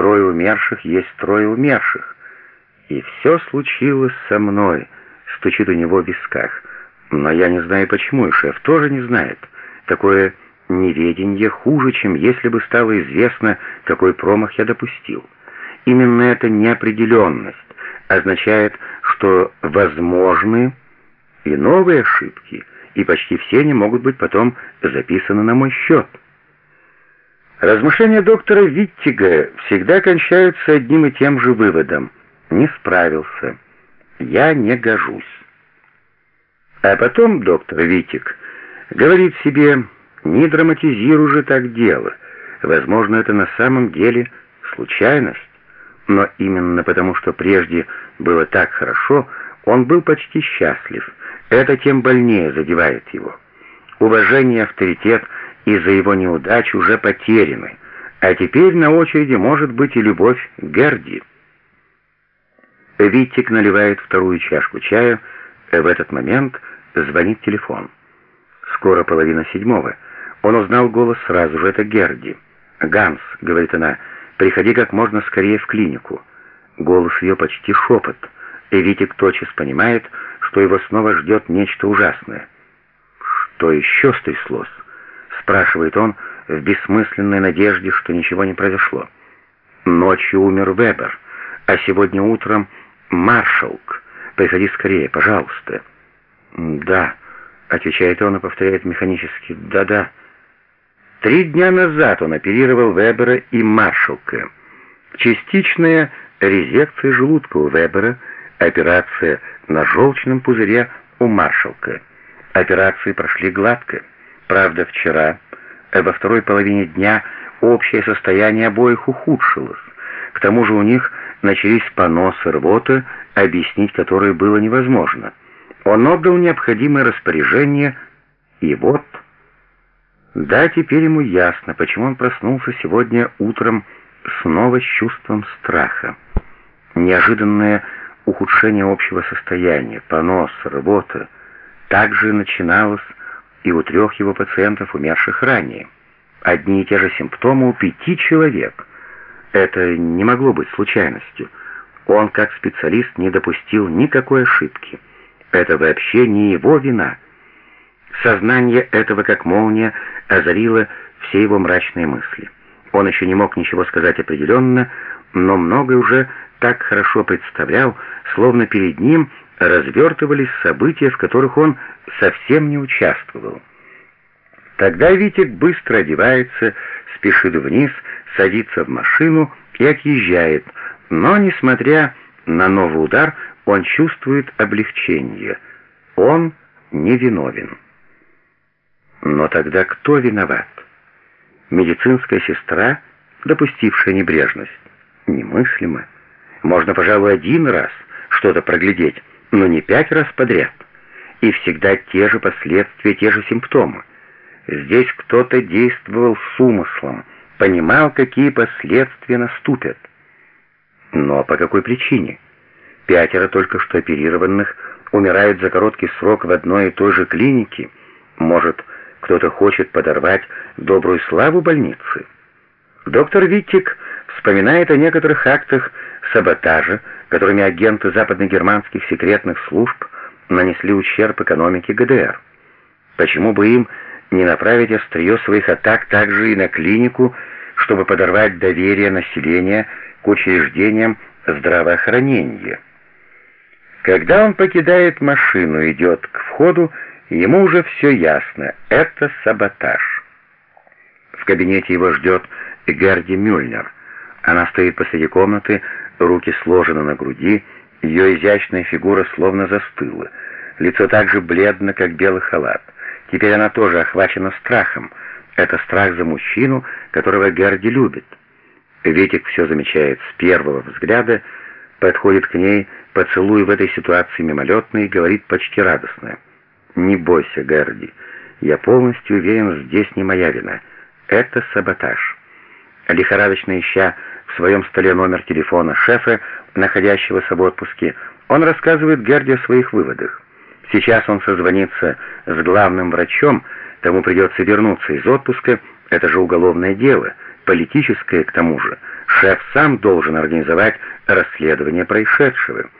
трое умерших есть трое умерших. И все случилось со мной, стучит у него в висках. Но я не знаю почему, и шеф тоже не знает. Такое неведение хуже, чем если бы стало известно, какой промах я допустил. Именно эта неопределенность означает, что возможны и новые ошибки, и почти все они могут быть потом записаны на мой счет. Размышления доктора Виттига всегда кончаются одним и тем же выводом. Не справился. Я не гожусь. А потом доктор Виттиг говорит себе, не драматизируй же так дело. Возможно, это на самом деле случайность. Но именно потому, что прежде было так хорошо, он был почти счастлив. Это тем больнее задевает его. Уважение авторитет из-за его неудач уже потеряны, а теперь на очереди может быть и любовь Герди. Витик наливает вторую чашку чая, в этот момент звонит телефон. Скоро половина седьмого. Он узнал голос сразу же, это Герди. «Ганс», — говорит она, — «приходи как можно скорее в клинику». Голос ее почти шепот, и Витик тотчас понимает, что его снова ждет нечто ужасное. «Что еще стряслось?» — спрашивает он в бессмысленной надежде, что ничего не произошло. «Ночью умер Вебер, а сегодня утром Маршалк. Приходи скорее, пожалуйста». «Да», — отвечает он и повторяет механически, «да-да». Три дня назад он оперировал Вебера и Маршалка. Частичная резекция желудка у Вебера, операция на желчном пузыре у Маршалка. Операции прошли гладко. Правда, вчера, во второй половине дня, общее состояние обоих ухудшилось. К тому же у них начались поносы, рвота, объяснить которые было невозможно. Он отдал необходимое распоряжение, и вот... Да, теперь ему ясно, почему он проснулся сегодня утром снова с чувством страха. Неожиданное ухудшение общего состояния, понос, рвота, также начиналось и у трех его пациентов, умерших ранее. Одни и те же симптомы у пяти человек. Это не могло быть случайностью. Он, как специалист, не допустил никакой ошибки. Это вообще не его вина. Сознание этого, как молния, озарило все его мрачные мысли. Он еще не мог ничего сказать определенно, но многое уже так хорошо представлял, словно перед ним развертывались события, в которых он совсем не участвовал. Тогда Витик быстро одевается, спешит вниз, садится в машину и отъезжает, но, несмотря на новый удар, он чувствует облегчение. Он невиновен. Но тогда кто виноват? Медицинская сестра, допустившая небрежность? Немыслимо. Можно, пожалуй, один раз что-то проглядеть, но не пять раз подряд. И всегда те же последствия, те же симптомы. Здесь кто-то действовал с умыслом, понимал, какие последствия наступят. Но по какой причине? Пятеро только что оперированных умирают за короткий срок в одной и той же клинике. Может, кто-то хочет подорвать добрую славу больницы? Доктор Виттик вспоминает о некоторых актах саботажа, которыми агенты западногерманских секретных служб нанесли ущерб экономике ГДР. Почему бы им не направить острие своих атак также и на клинику, чтобы подорвать доверие населения к учреждениям здравоохранения? Когда он покидает машину и идет к входу, ему уже все ясно — это саботаж. В кабинете его ждет Герди Мюльнер. Она стоит посреди комнаты, руки сложены на груди, ее изящная фигура словно застыла. Лицо так же бледно, как белый халат. Теперь она тоже охвачена страхом. Это страх за мужчину, которого Герди любит. Витик все замечает с первого взгляда, подходит к ней, поцелуй в этой ситуации мимолетный, говорит почти радостно. «Не бойся, Герди, я полностью уверен, здесь не моя вина. Это саботаж». Лихорадочно ища в своем столе номер телефона шефа, находящегося в отпуске, он рассказывает Герди о своих выводах. Сейчас он созвонится с главным врачом, тому придется вернуться из отпуска, это же уголовное дело, политическое к тому же. Шеф сам должен организовать расследование происшедшего.